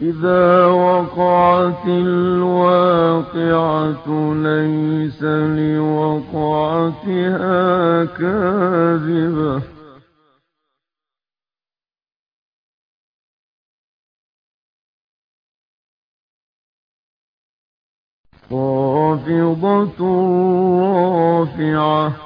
إذا وقعت الواقعة ليس لوقعتها كاذبة. خافضة رافعة.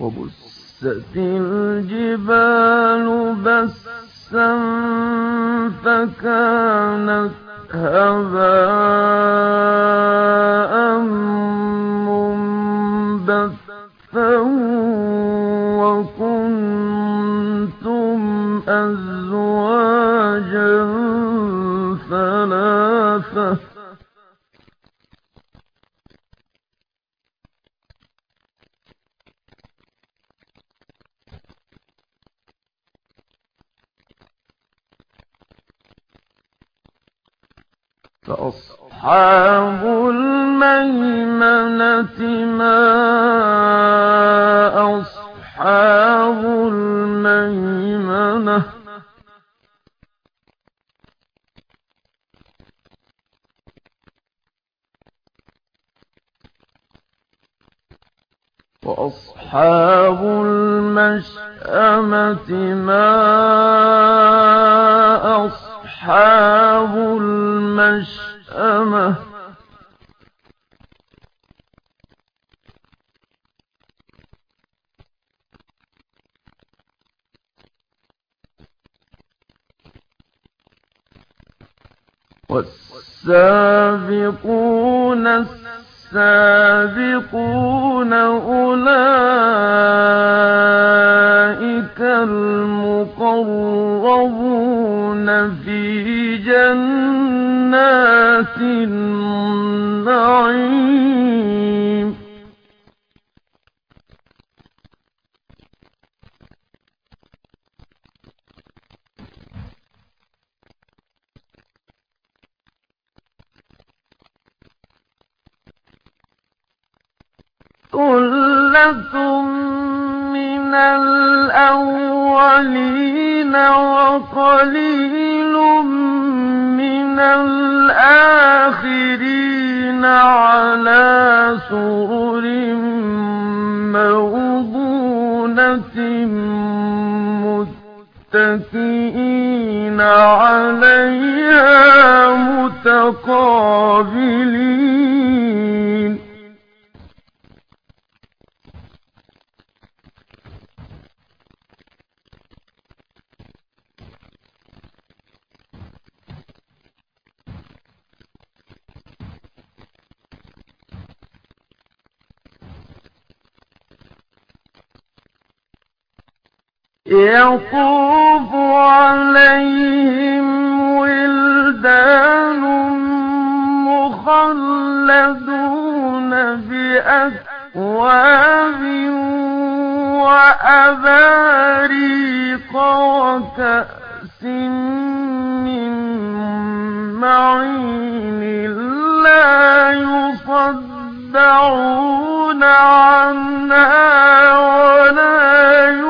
وبست الجبال بسا فكانت هباء منبثا وكنتم أزواجا ثلاثة فأصحاب الميمنة ما أصحاب الميمنة؟ وأصحاب المشأمة ما أصحاب المشأمة؟ والسابقون السابقون أولئك المقربون في النعيم. ثلة من الأولين وقليل الآخرين على سرر موضونة متكئين عليها متقابلين. يطوف عليهم ولدان مخلدون بأكواب وأباريق وكأس من معين لا يصدعون عنها ولا ينزفون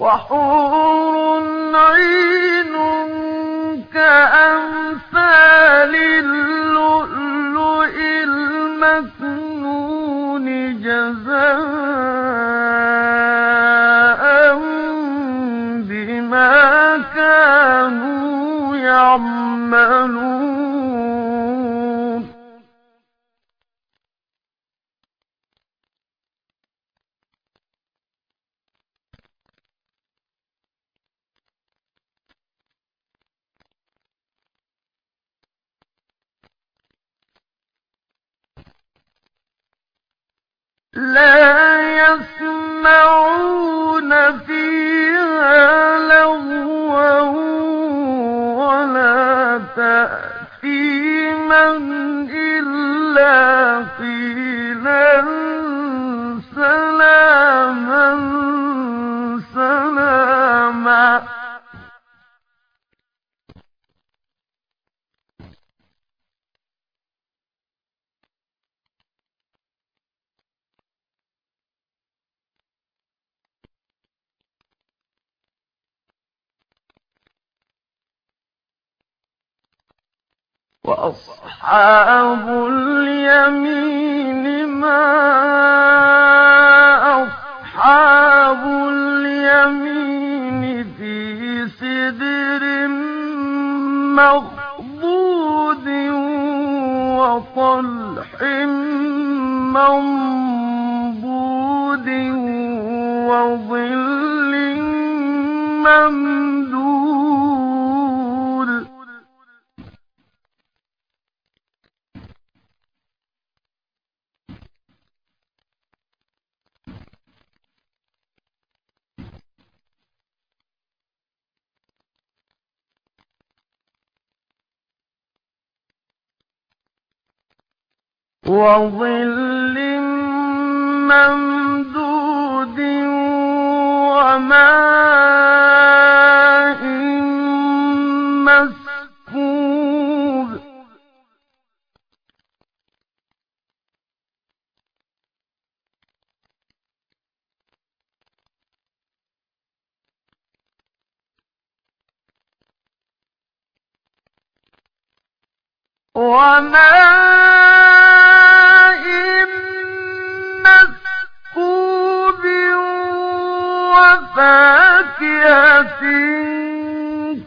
وحور عين كأمثال اللؤلؤ المكنون جزاء بما كانوا يعملون. إلا قيلا وأصحاب اليمين ما أصحاب اليمين في سدر مخضود وطلح منضود وظل وظل ممدود وماء مسكوب وماء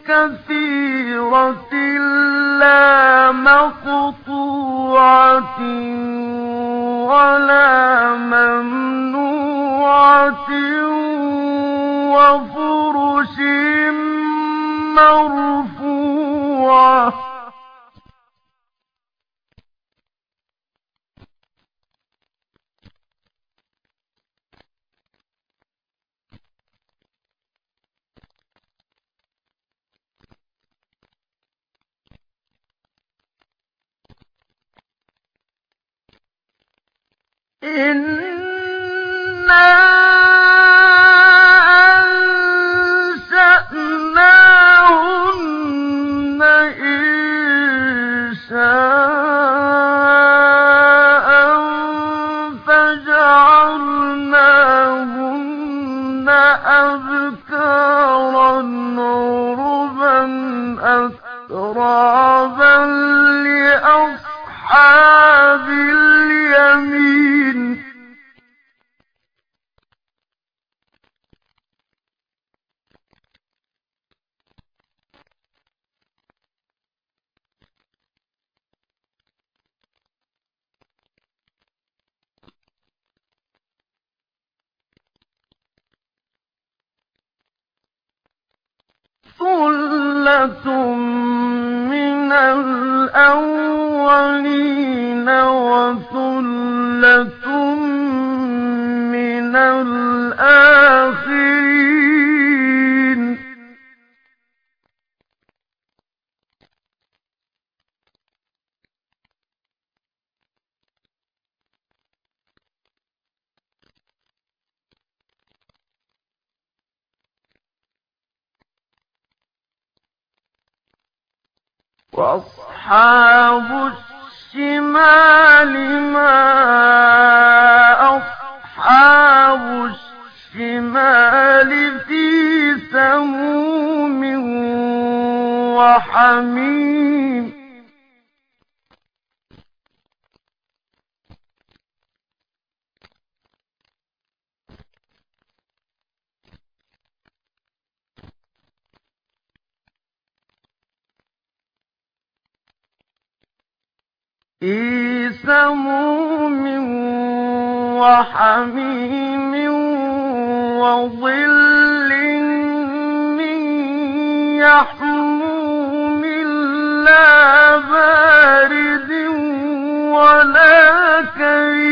كثيرة لا مقطوعة ولا ثُلَّةٌ مِنَ الْأَوَّلِينَ وأصحاب الشمال ما أصحاب الشمال في سموم وحميم في سموم وحميم وظل من يحموم لا بارد ولا كريم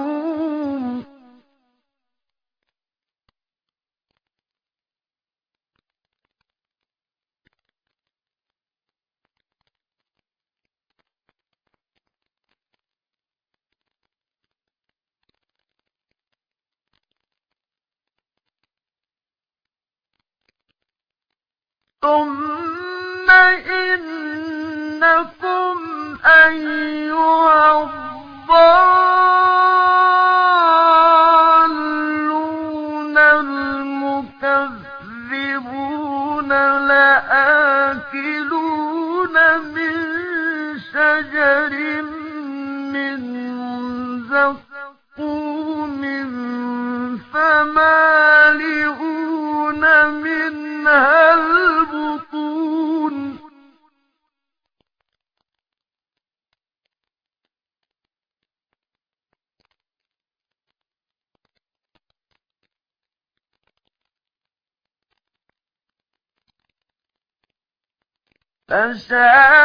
ثم إنكم أيها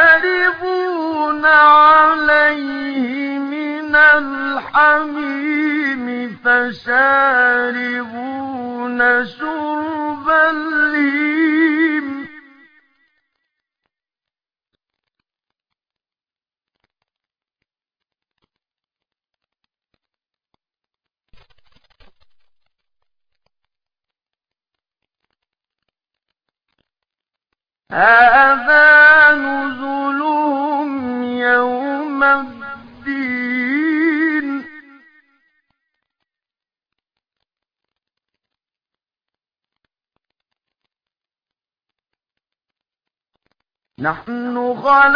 فشاربون عليه من الحميم فشاربون شرب الهيم هذا نحن خلق